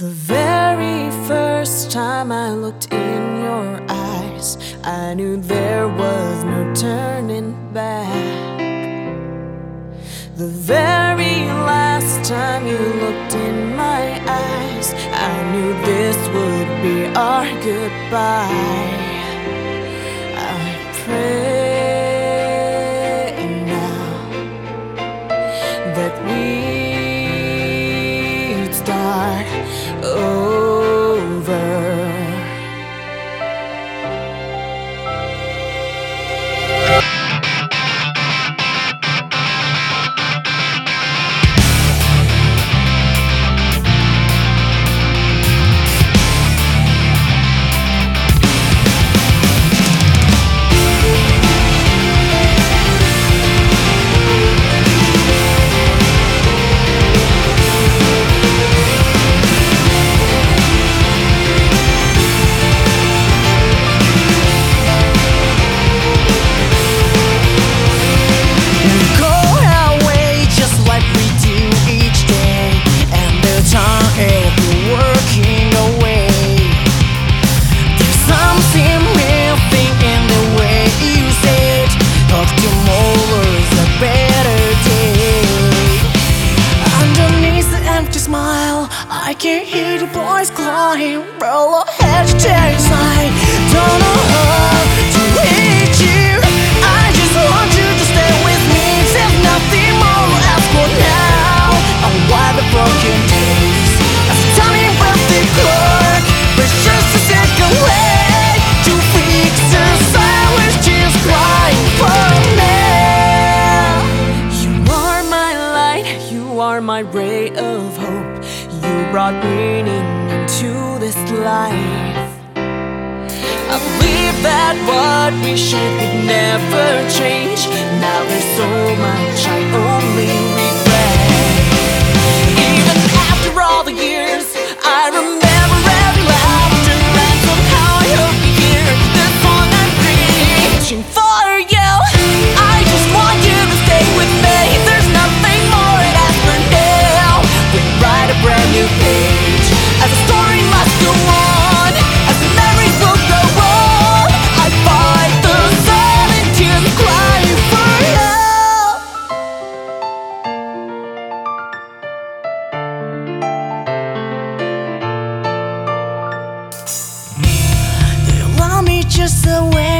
The very first time I looked in your eyes, I knew there was no turning back. The very last time you looked in my eyes, I knew this would be our goodbye. I pray start I can't hear the voice crying. Roll ahead, inside. Don't know how to hate you. I just want you to stay with me. There's nothing more for now. The broken days. Birthday clock, but just a second late to fix the crying for me. You are my light, you are my ray of hope. You brought meaning into this life. I believe that what we shared would never change. Now there's so much I only just the way